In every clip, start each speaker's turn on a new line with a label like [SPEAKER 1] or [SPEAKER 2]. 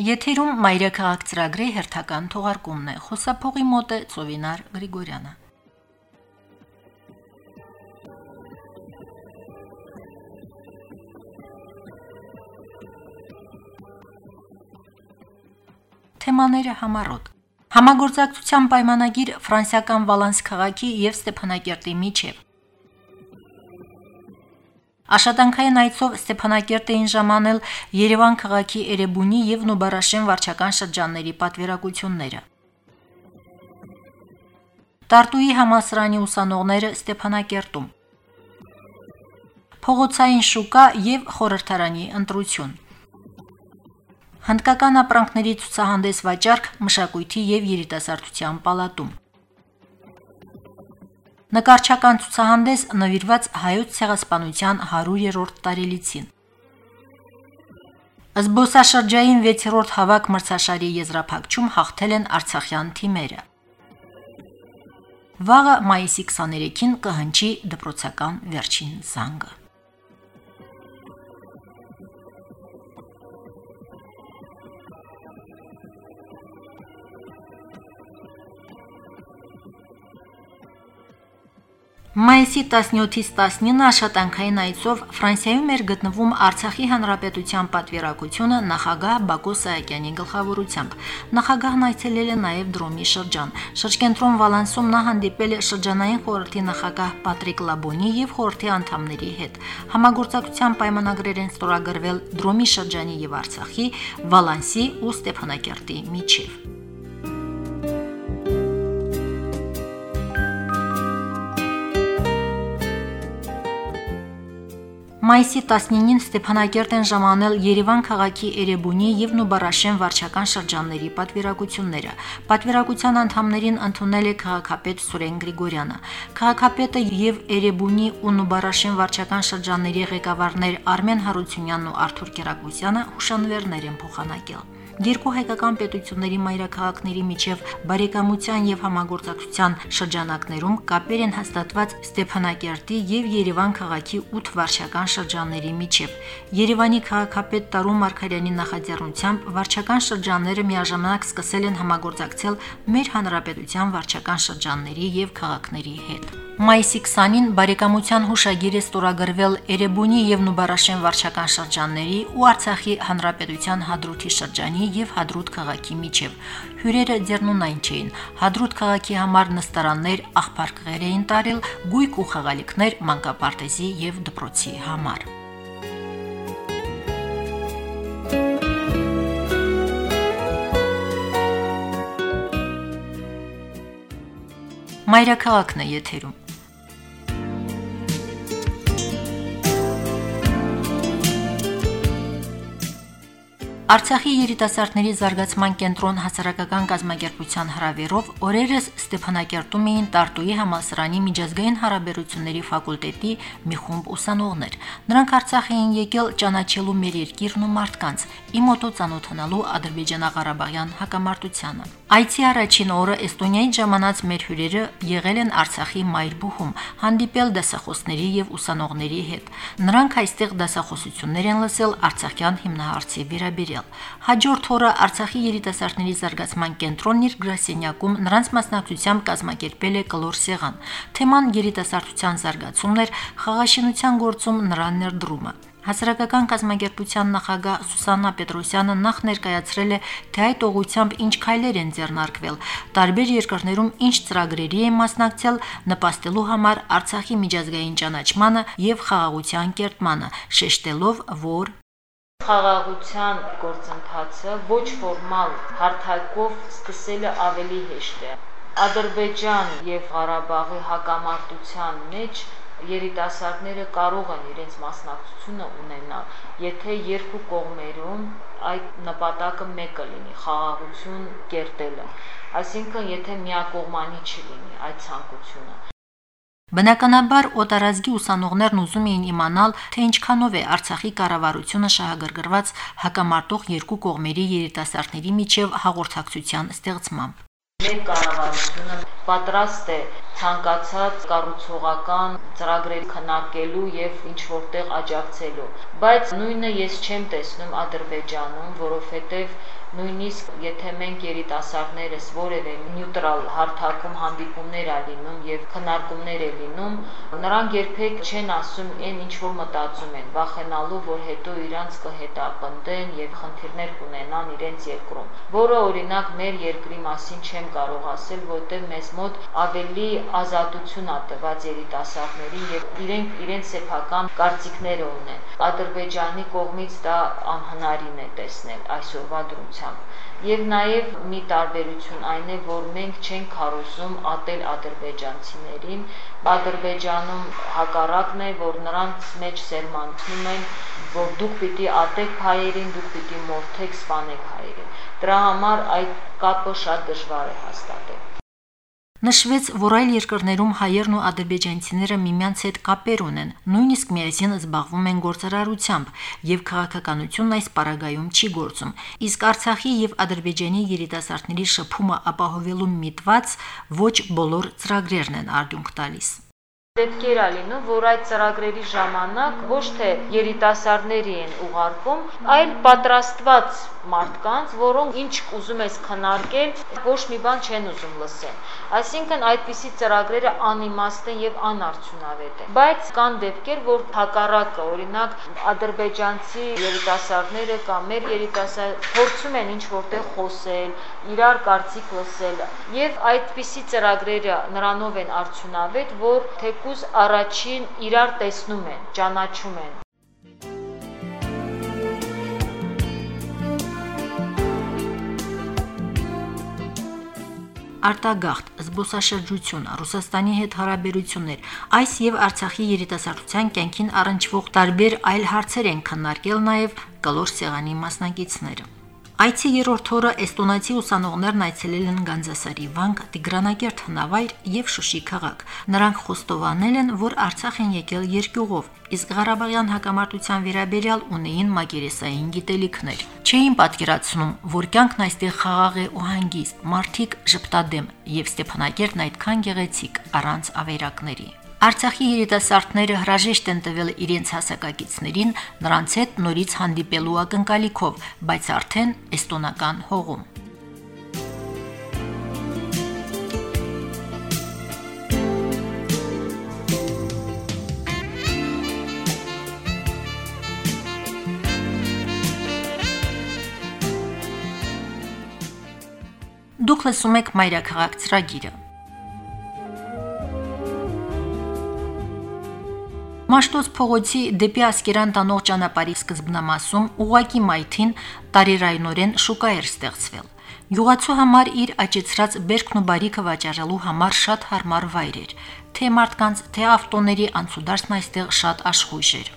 [SPEAKER 1] Եթերում մայրաքաղաք ծրագրի հերթական թողարկումն է։ Խոսափողի մոտ է Ծովինար Գրիգորյանը։ Թեմաները համառոտ Համագործակցության պայմանագիր ֆրանսիական Վալանս քաղաքի եւ Ստեփանակերտի միջև Աշատանքային այցով Ստեփանակերտ էին ժամանել Երևան քաղաքի Էրեբունի եւ Նուբարաշեն վարչական շրջանների պատվիրակությունները։ Տարտուի համասրանի ուսանողները Ստեփանակերտում Փողոցային շուկա եւ խորհրդարանի ընտրություն Հնդկական ապրանքների ցուցահանդես վաճառք մշակույթի եւ երիտասարդության պալատում նկարչական ցուցահանդես նվիրված հայոց ցեղասպանության 100-րդ տարելիցին։ Զբոսաշրջային 6-րդ հավաք մրցաշարի եզրափակում հաղթել են Արցախյան թիմերը։ Վաղը մայիսի 23-ին կհնչի դպրոցական վերջին զանգը։ Մայիսի 17-ից 19-ը աշխատանքային այցով Ֆրանսիայում էր գտնվում Արցախի հանրապետության պատվիրակությունը նախագահ Բակո Սահակյանի գլխավորությամբ։ Նախագահն այցելել է նաև Դրոմի շրջան։ Շրջկենտրոն Վալանսում նա հանդիպել է շրջանային խորհրդի նախագահ Պատրիկ Լաբոնի եւ խորհրդի անդամների հետ։ Համագործակցության պայմանագրեր են ստորագրվել Դրոմի շրջանի եւ Արցախի, Վալանսի ու Ստեփանակերտի միջև։ Մայիսի 19-ին Ստեփանակերտ են ժամանել Երևան քաղաքի Էրեբունի եւ Նուբարաշեն վարչական շրջանների պատվիրակությունները։ Պատվիրակության անդամներին ընդունել է քաղաքապետ Սուրեն Գրիգորյանը։ Քաղաքապետը եւ Էրեբունի ու Նուբարաշեն վարչական շրջանների ղեկավարներ Արմեն Հարությունյանն ու Արթուր Կերակոսյանը հուշանվերներ են փոխանակել երկու հայկական պետությունների մայրաքաղաքների միջև բարեկամության եւ համագործակցության շրջանակներում կապեր են հաստատված Ստեփանակերտի եւ Երևան քաղաքի 8 վարչական շրջանների միջև։ Երևանի քաղաքապետ Տարու Մարկարյանի նախաձեռնությամբ վարչական շրջանները միաժամանակ սկսել են համագործակցել մեր հանրապետության վարչական շրջանների եւ քաղաքների հետ։ Մայիսի 20-ին բարեկամության հուշագիր է ստորագրվել Էրեբունի եւ Նուբարաշեն վարչական շրջանների ու Արցախի հանրապետության Հադրութի շրջանի եւ Հադրութ քաղաքի միջև։ Հյուրերը ձեռնունայն չէին։ Հադրութ քաղաքի համար նստարաններ, աղբարկղեր էին տարել, գույք ու խաղալիքներ մանկապարտեզի եւ դպրոցի համար։ Մայրաքաղաքն է եթերում։ Արցախի երիտասարդների զարգացման կենտրոն հասարակական կազմակերպության հրավերով օրերս Ստեփանակերտում էին Տարտուի համալսարանի միջազգային հարաբերությունների ֆակուլտետի մի խումբ ուսանողներ։ Նրանք Արցախ էին եկել ճանաչելու մեր երկիրն ու մարդկանց, իմոտո ծանոթանալու Ադրբեջանա-Ղարաբաղյան հակամարտությանը։ Այցի առաջին օրը Էստոնիայից ժամանած մեր հյուրերը եղել են Արցախի Մայրբուհում, հանդիպել դասախոսների եւ ուսանողների հետ։ Նրանք այստեղ դասախոսություններ են լսել Արցախյան հիմնահարցի վերաբերյալ ստեղծել։ Հաջորդ օրը Արցախի երիտասարդների զարգացման կենտրոնն իր գրասենյակում նրանց մասնակցությամբ կազմակերպել է կլոր սեղան։ Թեման երիտասարդության զարգացումն էր, խաղաշինության գործում նրան ներդրումը։ Հասարակական կազմակերպության նախագահ Սուսաննա Պետրոսյանը նախ ներկայացրել է, թե այդ ուղությամբ ինչ քայլեր են ձեռնարկվել, տարբեր երկրներում ինչ ծրագրերի են մասնակցել նպաստելու համար Արցախի միջազգային ճանաչմանը եւ խաղաղության կերտմանը, շեշտելով, որ
[SPEAKER 2] խաղաղության գործընթացը ոչ ֆորմալ հարթակով սկսելը ավելի հեշտ է։ Ադրբեջան եւ Ղարաբաղի հակամարտության մեջ երիտասարդները կարող են իրենց մասնակցությունը ունենալ, եթե երկու կողմերում այդ նպատակը մեկը լինի՝ խաղաղություն կերտելը։ Այսինքն, եթե միակողմանի չլինի այդ ցանկությունը,
[SPEAKER 1] Բնականաբար օտարազգի ուսանողներն ուզում էին իմանալ, թե ինչքանով է Արցախի կառավարությունը շահագրգռված հակամարտող երկու կողմերի երիտասարդների միջև հաղորդակցության ստեղծմամբ։
[SPEAKER 2] Մեր կառավարությունը պատրաստ է ցանկացած կառուցողական ծրագրեր քննարկելու եւ ինչ որտեղ աջակցելու, բայց նույնը ես չեմ տեսնում Ադրբեջանում, որովհետեւ նույնիսկ եթե մենք երիտասարդներս որևէ նյութրալ հարթակում հանդիպումներ ա լինում եւ քննարկումներ է լինում, նրանք երբեք չեն ասում այն ինչ որ մտածում են, վախենալու, որ հետո իրանց կհետապնդեն եւ խնդիրներ կունենան իրենց երկրում, որը օրինակ մեր երկրի մասին չեմ կարող ասել, որտեղ մեզ մոտ ավելի ազատություն ա տված երիտասարդներին եւ իրենք իրենց սեփական կարծիքները ունեն։ Ադրբեջանի կողմից դա անհնարին է տեսնել այսօրվա դրությամբ ուղղությամբ։ Եվ նաև մի տարբերություն այն է, որ մենք չենք քարոզում ատել ադրբեջանցիներին, Ադրբեջանում հակառակն է, որ նրանց մեջ սերմանցնում են, որ դուք պիտի ատեք հայերին, դուք պիտի մորթեք, սպանեք հայերին։ Դրա համար այդ կապը շատ դժվար է հաստատել։
[SPEAKER 1] Նշվեց, որ այլ երկրներում հայերն ու ադրբեջանցիները միմյանց հետ կապեր ունեն, նույնիսկ միասին զբաղվում են գործարարությամբ, եւ քաղաքականությունն այս պարագայում չի գործում։ Իսկ Արցախի եւ Ադրբեջանի երիտասարդների շփումը ապահովելու միտված ոչ բոլոր ծրագրերն են արդյունք տալիս։
[SPEAKER 2] Պետք էր լինում, որ այդ ծրագրերի ժամանակ ոչ թե երիտասարդների են ուղարկում, այլ պատրաստված մարդկանց, որոնք ինչ ուզում ես քննարկել, ոչ մի բան չեն ուզում լսել։ Այսինքն այդպիսի ծրագրերը անիմաստ են եւ անարդյունավետ են։ Բայց կան դեպքեր, որ հակառակը, օրինակ ադրբեջանցի երիտասարդները կամ մեր երիտասարդ փորձում են ինչ որտեղ խոսել, իրար կարծիք լսել եւ այդպիսի ծրագրերը նրանով են արդյունավետ, որ թեկու երկուս առաջին իրար տեսնում են, ճանաչում են։
[SPEAKER 1] արտագաղթ, զբոսաշրջություն, Ռուսաստանի հետ հարաբերություններ, այս եւ Արցախի երիտասարդության կյանքին առնչվող տարբեր այլ հարցեր են քննարկել նաեւ կլոր սեղանի մասնակիցները։ Այցի երրորդ օրը էստոնացի ուսանողներն այցելել են Գանձասարի վանք, Տիգրանակերտ հնավայր եւ Շուշի քաղաք։ Նրանք խոստովանել են, որ Արցախ են եկել երկյուղով, իսկ Ղարաբաղյան հակամարտության վերաբերյալ ունեին մագերեսային գիտելիքներ։ Չէին պատկերացնում, որ կյանքն այստեղ խաղաղ է ու հանգիստ, մարդիկ ժպտադեմ եւ Ստեփանակերտն այդքան գեղեցիկ առանց ավերակների։ Արցախի երիտասարդները հրաժեշտ են տվել իրենց հասակակիցներին նրանց հետ նորից հանդիպելու ակնկալիքով, բայց արդեն էստոնական հողում։ Դուք լսում եք Մայրաքաղաք ծրագիրը։ Մաշտոց փողոցի դեպի Ասկերան տանող ճանապարհի սկզբնամասում ուղակի մայթին տարերայնորեն շուկա էր ստեղծվել։ Գյուղացու համար իր աճեցրած բերքն ու բարիքը վաճառելու համար շատ հարմար վայր էր, թե մարդկանց, թե ավտոների անցուդարձն այստեղ շատ աշխույժ էր։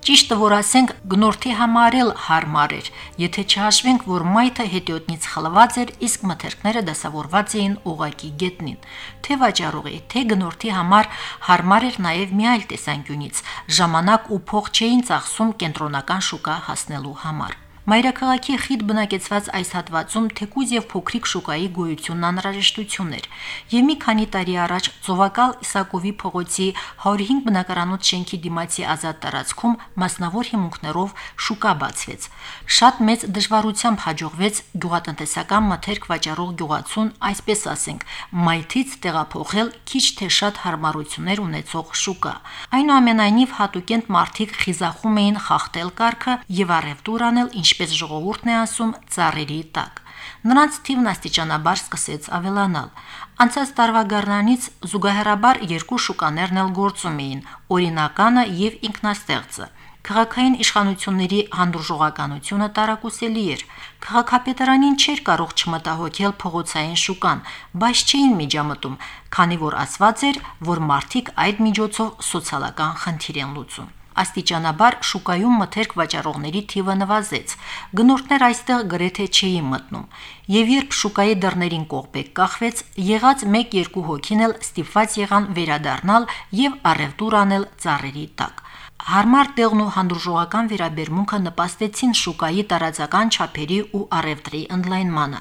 [SPEAKER 1] Ճիշտը որ ասենք գնորդի համար էլ հարմար էր, եթե չհաշվենք, որ մայթը հետիոտնից խլված էր, իսկ մթերքները դասավորված էին ուղակի գետնին։ Թե վաճառողի, թե գնորդի համար հարմար էր նաև մի այլ տեսանկյունից՝ ժամանակ ու փող չէին ծախսում կենտրոնական շուկա հասնելու համար։ Մայրաքաղաքի խիտ բնակեցված այս հատվածում թեկուզ եւ փոքրիկ շուկայի գոյությունն անհրաժեշտություն էր։ Եվ մի քանի տարի առաջ Ծովակալ Իսակովի փողոցի 105 բնակարանոց շենքի դիմացի ազատ տարածքում մասնավոր հիմունքներով շուկա բացվեց։ Շատ մեծ դժվարությամբ հաջողվեց գյուղատնտեսական մթերք վաճառող գյուղացուն, այսպես ասենք, մայթից տեղափոխել քիչ թե շատ հարմարություններ ունեցող շուկա։ Այնուամենայնիվ հատուկենտ մարդիկ խիզախում էին խախտել կարգը եւ առևտուր անել ինչ ինչպես ժողովուրդն է ասում, ծառերի տակ։ Նրանց թիվն աստիճանաբար սկսեց ավելանալ։ Անցած տարվա գարնանից զուգահեռաբար երկու շուկաներն էլ գործում էին՝ օրինականը եւ ինքնաստեղծը։ Քաղաքային իշխանությունների հանդուրժողականությունը տարակուսելի էր։ Քաղաքապետարանին չէր կարող չմտահոգել փողոցային շուկան, բայց չէին միջամտում, քանի որ ասված էր, որ մարդիկ այդ միջոցով սոցիալական խնդիր են լուծում աստիճանաբար շուկայում մթերք վաճառողների թիվը նվազեց։ Գնորդներ այստեղ գրեթե չէին մտնում։ Եվ երբ շուկայի դռներին կողպեկ կախվեց, եղած 1-2 հոգին էլ ստիպված եղան վերադառնալ եւ առևտուր անել ծառերի տակ։ Հարմար տեղն ու հանդուրժողական վերաբերմունքը նպաստեցին շուկայի տարածական չափերի ու առևտրի ընդլայնմանը։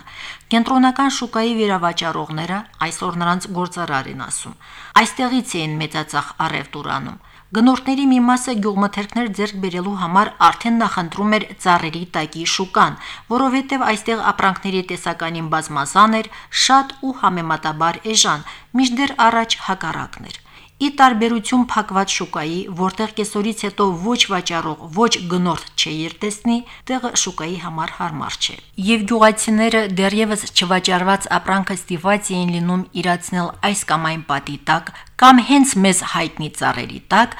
[SPEAKER 1] Կենտրոնական շուկայի վերավաճառողները այսօր նրանց գործարար են ասում։ Այստեղից էին մեծածախ առևտուր անում։ Գնորդների մի մասը գյուղմթերքներ ձեռք բերելու համար արդեն նախընտրում էր ծառերի տակի շուկան, որովհետև այստեղ ապրանքների տեսականին բազմազան էր, շատ ու համեմատաբար էժան, մինչդեռ առաջ հակառակն էր։ Ի տարբերություն փակված շուկայի, որտեղ կեսօրից հետո ոչ վաճառող, ոչ գնորդ չէիր տեսնի, տեղը շուկայի համար հարմար չէ։ Եվ գյուղացիները դեռևս չվաճառված ապրանքը ստիված էին լինում իրացնել այս կամ այն պատի տակ, կամ հենց մեզ հայտնի ծառերի տակ,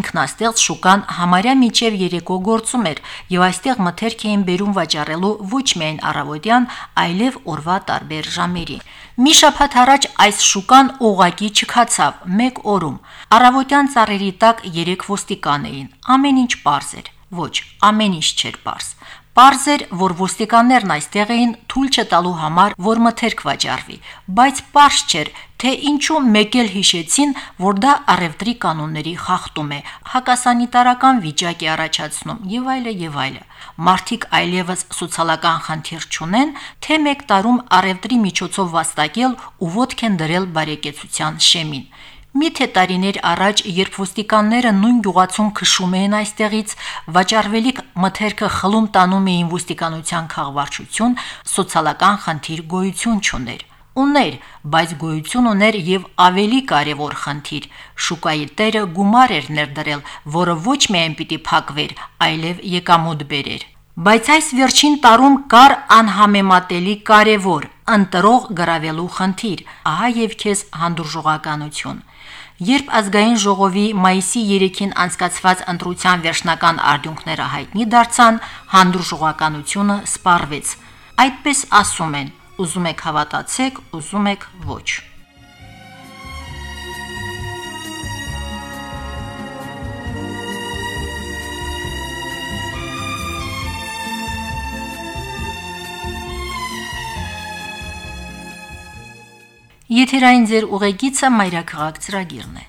[SPEAKER 1] ինքնաստեղծ շուկան համարյա միջև երեկո գործում էր, եւ այստեղ մթերք էին բերում վաճառելու ոչ միայն առավոտյան, այլև օրվա տարբեր ժամերի։ Մի շաբաթ առաջ այս շուկան օղակի չքացավ մեկ օրում։ Առավոտյան ծառերի տակ 3 ոստիկան էին։ Ամեն ինչ པարզ էր։ Ոչ, ամեն ինչ չէր པարզ։ Պարզ էր, որ ոստիկաններն այստեղ էին թույլ չտալու համար, որ մթերք վաճառվի, բայց པարզ չէր, թե ինչու մեկ էլ հիշեցին, որ դա առևտրի կանոնների խախտում է, հակասանիտարական վիճակ է առաջացնում եւ այլը եւ այլը։ Մարտիկ այլևս սոցիալական խնդիր չունեն, թե մեկ տարում առևտրի միջոցով վաստակել ու ոդք են դրել բարեկեցության շեմին։ Միթե տարիներ առաջ, երբ ոստիկանները նույն գյուղացուն քշում էին այստեղից, վաճառվելիք մթերքը խլում տանում էին ոստիկանության քաղաքվարչություն, սոցիալական խնդիր գոյություն չուներ ուներ, բայց գոյություն ուներ եւ ավելի կարևոր խնդիր։ Շուկայի տերը գումար էր ներդրել, որը ոչ միայն պիտի փակվեր, այլև եկամուտ բերեր։ Բայց այս վերջին տարում կար անհամեմատելի կարևոր ընտրող գրավելու խնդիր, ահա եւ քեզ հանդուրժողականություն։ Երբ ազգային ժողովի մայիսի 3-ին անցկացված ընտրության վերջնական արդյունքները հայտնի դարձան, հանդուրժողականությունը սպառվեց։ Այդպես ասում են, Ուզում եք հավատացեք, ուզում եք ոչ։ Եթերային ձեր ուղեկիցը Մայրաքաղաք ծրագիրն է։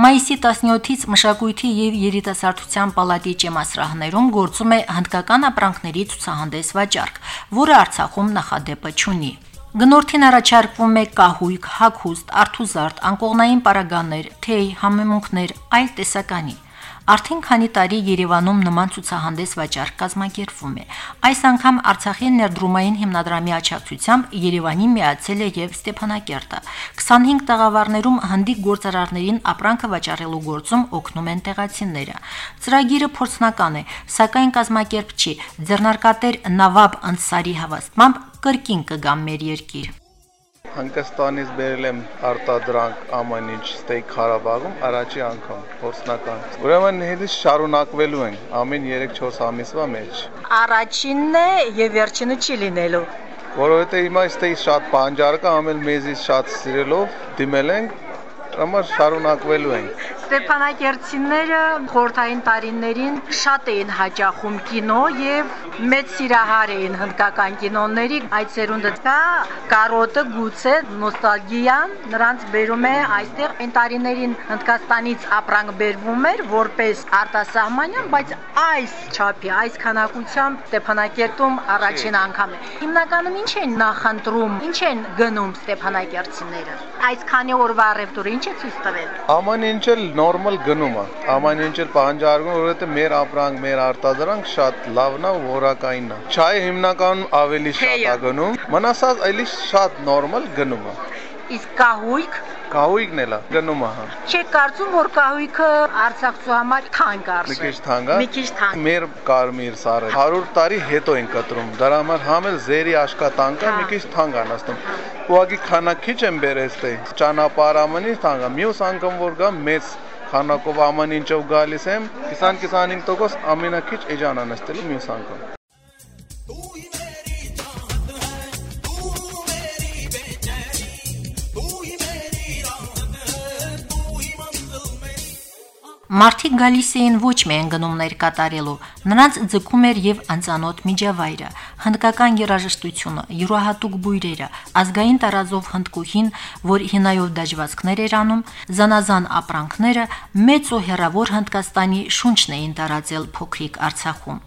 [SPEAKER 1] Մայիսի 17-ից մշակույթի եւ երիտասարդության պալատի ճեմասրահներում գործում է հնդկական ապրանքների ցուցահանդես վաճառք, որը Արցախում նախադեպը չունի։ Գնորդին առաջարկվում է կահույք, հագուստ, արթուզարդ, անկողնային պարագաներ, թեյ, համեմունքներ, այլ տեսականի։ Արդեն քանի տարի Երևանում նման ցուցահանդես վաճառք կազմակերպվում է։ Այս անգամ Արցախի ներդրումային հիմնադրամի աջակցությամբ Երևանի միացել է եւ Ստեփանակերտը։ 25 տաղավարներում հնդիկ գործարարներին ապրանքը վաճառելու գործում օգնում են տեղացիները։ Ծրագիրը փորձնական է, սակայն կազմակերպչի ձեռնարկատեր Նավաբ Անսարի հավաստմամբ կրկին կգամ մեր երկիր։
[SPEAKER 3] Հնդկաստանից բերել եմ արտադրանք ամեն ինչ ստեյք Ղարաբաղում առաջի անգամ փորձնական։ Ուրեմն հետից շարունակվելու են ամեն 3-4 ամիսվա մեջ։
[SPEAKER 1] Առաջինն է եւ վերջինը չի լինելու։
[SPEAKER 3] Որովհետեւ հիմա ստեյք շատ բանջարը ամեն մեզից շատ սիրելով դիմել ենք համար շարունակվելու ենք։
[SPEAKER 1] Ստեփանակերտցիները խորթային տարիներին շատ էին հաճախում կինո եւ մեծ սիրահար էին հնդկական կինոների։ Այդ սերունդը կա կարոտը գուցե նոստալգիան նրանց բերում է այստեղ այն տարիներին Հնդկաստանից ապրանք բերվում էր որպես արտասահմանյան, բայց այս չափի, այս քանակությամբ Ստեփանակերտում առաջին անգամ է։ Հիմնականում ինչ են նախընտրում, ինչ են գնում Ստեփանակերտցիները։ Այսքանի օրվա առևտուրը ինչ է ցույց տվել։
[SPEAKER 3] Ամեն ինչ էլ նորմալ գնում է։ Ամեն ինչ էլ պահանջարկում, որովհետեւ մեր ապրանք, մեր արտադրանք շատ լավն է, որակային է։ Չայ հիմնականում ավելի շատ է գնում, մնացած այլի շատ նորմալ գնում է։
[SPEAKER 1] Իսկ կահույք?
[SPEAKER 3] Կահույքն գնում է հա։
[SPEAKER 1] Չէ կարծում որ կահույքը Արցախցու համար թանկ արժե։
[SPEAKER 3] Մի քիչ թանկ է։
[SPEAKER 1] Մի քիչ թանկ։
[SPEAKER 3] Մեր կարմիր սարը 100 տարի հետո են կտրում։ Դրա համար համ էլ զերի աշխատանքը մի քիչ թանկ է նստում։ Ուղղակի քանակիչ են բերեստե։ Ճանապարհամնի թանկ է։ Մյուս անգամ որ գա մեծ քանակով ամեն ինչով գալիս եմ 20-25% ամենակիչ էջան անստելու մյուս անգամ։
[SPEAKER 1] Մարդիկ գալիս էին ոչ միայն գնումներ կատարելու, նրանց ձգում էր եւ անծանոթ միջավայրը, հնդկական երաժշտությունը, յուրահատուկ բույրերը, ազգային տարազով հնդկուհին, որ հինայով դաջվածքներ էր անում, զանազան ապրանքները մեծ ու հերավոր Հնդկաստանի շունչն էին տարածել փոքրիկ Արցախում։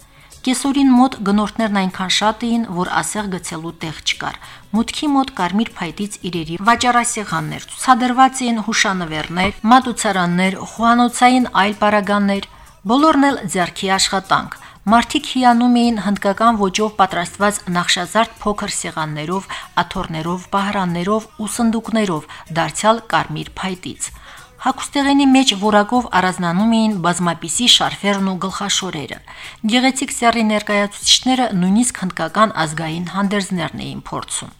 [SPEAKER 1] Կեսօրին մոտ գնորդներն այնքան շատ էին, որ ասեղ գցելու տեղ չկար։ Մուտքի մոտ կարմիր փայտից իրերի վաճառասեղաններ, ցուցադրված էին հուշանվերներ, մատուցարաններ, խոհանոցային այլ պարագաններ, բոլորն էլ ձեռքի աշխատանք։ Մարդիկ հիանում էին հնդկական ոճով պատրաստված նախշազարդ փոքր սեղաններով, աթոռներով, բահրաններով ու սնդուկներով, դարձյալ կարմիր փայտից։ Հակուստեղենի մեջ որակով առանձնանում էին բազմապիսի շարֆերն ու գլխաշորերը։ Գեղեցիկ սեռի ներկայացուցիչները նույնիսկ հնդկական ազգային հանդերձներն էին փորձում։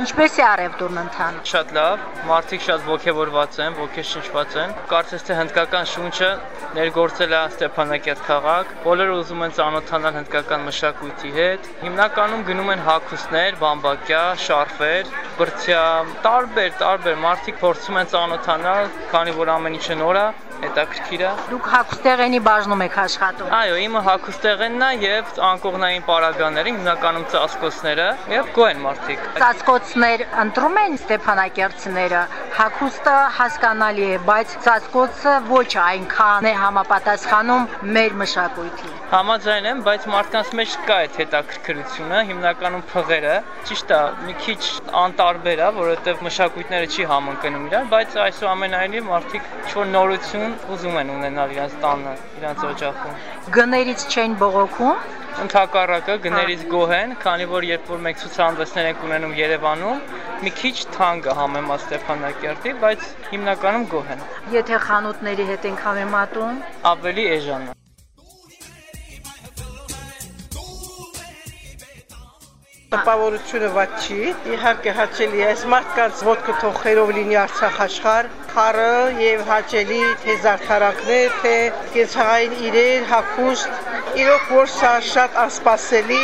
[SPEAKER 4] Ինչպես է արևտուրն ընթանում։
[SPEAKER 5] Շատ լավ, մարդիկ շատ ողջավորված են, ողջշնչված են։ Կարծես թե հնդկական շունչը ներգործել է Ստեփանակերտ քաղաք։ Բոլորը ուզում են ծանոթանալ հնդկական մշակույթի հետ։ Հիմնականում գնում են հագուստներ, բամբակյա, շարֆեր, բրցյա, տարբեր, տարբեր մարդիկ փորձում են ծանոթանալ, քանի որ ամեն ինչը նոր է, հետաքրքիր է։
[SPEAKER 4] Դուք հագուստեղենի բաժնում եք աշխատում։
[SPEAKER 5] Այո, իմը հագուստեղենն է եւ անկողնային պարագաները, հիմնականում ծածկոցները եւ գոհեն մարդիկ։
[SPEAKER 4] Ծածկոցներ ընտրում են Ստեփանակերտցիները։ Հագուստը հասկանալի է, բայց ծածկոցը ոչ այնքան է համապատասխանում մեր մշակույթին։
[SPEAKER 5] Համաձայն եմ, բայց մարդկանց մեջ կա այդ հետաքրքրությունը, հիմնականում փղերը։ Ճիշտ է, մի քիչ անտարբեր է, որովհետեւ մշակույթները չի համընկնում իրար, բայց այսուամենայնիվ մարդիկ ինչ-որ նորություն ուզում են ունենալ իրենց տանը, իրենց օջախում։
[SPEAKER 4] Գներից չեն բողոքում։
[SPEAKER 5] Ընթակառակը գներից գոհ են, քանի որ երբ որ մենք ցուցահանդեսներ ենք ունենում Երևանում, մի քիչ թանկ է համեմատ Ստեփանակերտի, բայց հիմնականում գոհ են։
[SPEAKER 4] Եթե խանութների հետ ենք համեմատում,
[SPEAKER 5] ավելի էժան է։
[SPEAKER 6] տպավորությունը ված չի։ Իհարկե հաճելի է այս մարդկանց ոտքը թողերով լինի Արցախ աշխարհ, խառը եւ հաճելի թե զարդարանքներ, թե կենցաղային իրեր, հագուստ, Իրոք որ սա շատ անսպասելի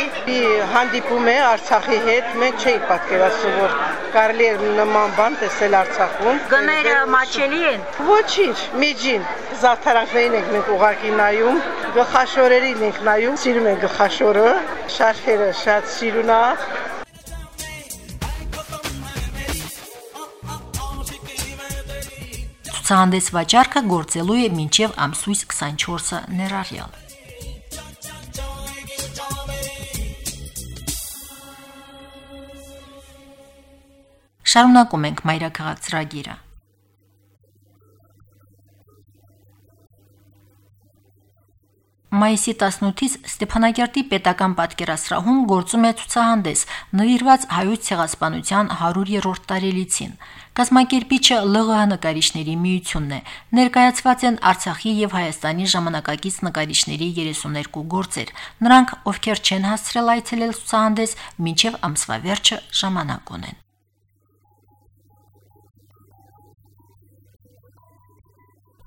[SPEAKER 6] հանդիպում է Արցախի հետ, մենք չէինք պատկերացնում, որ կարելի է նման բան տեսել Արցախում։
[SPEAKER 4] Գները մաչելի են։
[SPEAKER 6] Ոչինչ, միջին զարդարանքներին ենք մենք ուղակի նայում, գլխաշորերին ենք նայում, սիրում ենք գլխաշորը, շարֆերը շատ սիրուն
[SPEAKER 1] Ցուցահանդես վաճառքը գործելու է մինչև ամսույս 24-ը ներառյալ։ Շարունակում ենք մայրաքաղաք ծրագիրը։ Մայիսի 18-ից Ստեփանագերտի պետական պատկերասրահում գործում է ցուցահանդես նվիրված հայոց ցեղասպանության 100-րդ տարելիցին։ Կազմակերպիչը ԼՂՀ նկարիչների միությունն է։ Ներկայացված են Արցախի եւ Հայաստանի ժամանակակից նկարիչների 32 գործեր։ Նրանք, ովքեր չեն հասցրել այցելել ցուցահանդես, մինչև ամսվա վերջը ժամանակ ունեն։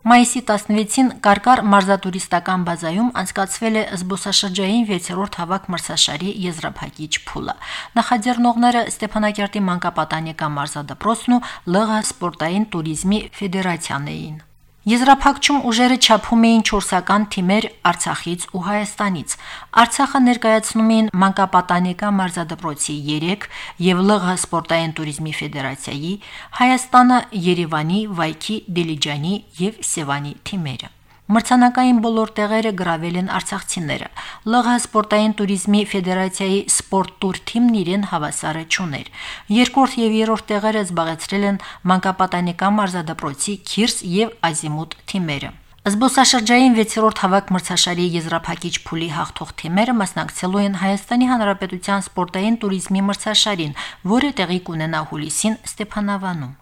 [SPEAKER 1] Մայիսի 16-ին Կարկար մարզատուրիստական բազայում անցկացվել է զբոսաշրջային 6-րդ հավաք մրցաշարի եզրափակիչ փուլը։ Նախաձեռնողները Ստեփանակերտի մանկապատանեկան մարզադպրոցն ու ԼՂ սպորտային туриզմի ֆեդերացիան էին։ Եզրափակչում ուժերը չափում էին չորսական թիմեր Արցախից ու Հայաստանից։ Արցախը ներկայացնում էին Մանկապատանեկա մարզադպրոցի 3 եւ ԼՂ սպորտային туриզմի ֆեդերացիայի, Հայաստանը Երևանի, Վայքի, Դիլիջանի եւ Սևանի թիմերը։ Մրցանակային բոլոր տեղերը գրավել են արցախցիները։ ԼՂՀ սպորտային туриզմի ֆեդերացիայի սպորտ տուր թիմն իրեն հավասարը չուներ։ Երկրորդ եւ երրորդ տեղերը զբաղեցրել են մանկապատանեկան մարզադպրոցի Քիրս եւ Ազիմուտ թիմերը։ Զբոսաշրջային 6-րդ հավաք մրցաշարի եզրափակիչ փուլի հաղթող թիմերը մասնակցելու են Հայաստանի Հանրապետության սպորտային туриզմի մրցաշարին, որը տեղի կունենա հուլիսին Ստեփանավանում։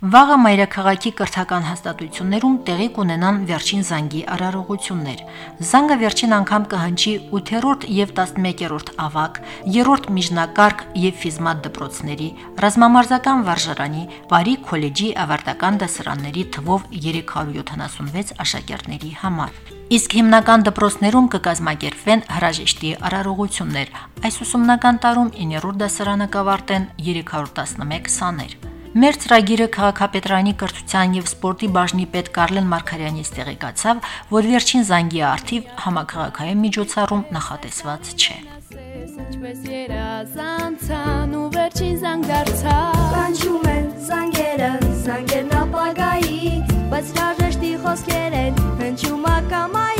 [SPEAKER 1] Վաղը մայրաքաղաքի կրթական հաստատություններում տեղի կունենան վերջին զանգի արարողություններ։ Զանգը վերջին անգամ կհնչի 8-րդ եւ 11-րդ ավակ, 3-րդ միջնակարգ եւ ֆիզմատ դպրոցների, ռազմամարզական վարժարանի, Բարի քոլեջի ավարտական դասարանների թվով 376 աշակերտների համար։ Իսկ հիմնական դպրոցներում կկազմակերպվեն հրաժեշտի արարողություններ։ Այս ուսումնական տարում 9-րդ դասարանը կավարտեն 311 սաներ։ Մեր ծրագիրը քաղաքապետարանի կրթության եւ սպորտի բաժնի պետ Կարլեն Մարկարյանից տեղեկացավ, որ վերջին զանգի արդիվ համակարգային միջոցառում նախատեսված չէ։
[SPEAKER 7] Ինչպես երազանցան ու վերջին զանգ դարձավ
[SPEAKER 8] Կանչում են զանգերը, զանգերն ապագայի, բայց հրաժեշտի խոսքեր են հնչում ակամայի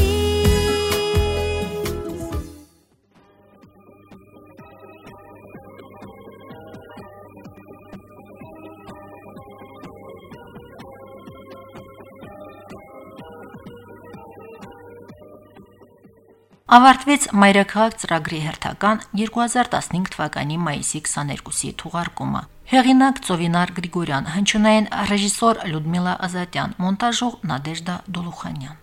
[SPEAKER 1] Ավարտվեց Մայրաքաղաք ծրագրի հերթական 2015 թվականի մայիսի 22-ի թողարկումը։ Հեղինակ Ծովինար Գրիգորյան, հնչյունային ռեժիսոր Լյուդմիլա Ազատյան, մոնտաժող Նադեժդա Դոլուխանյան։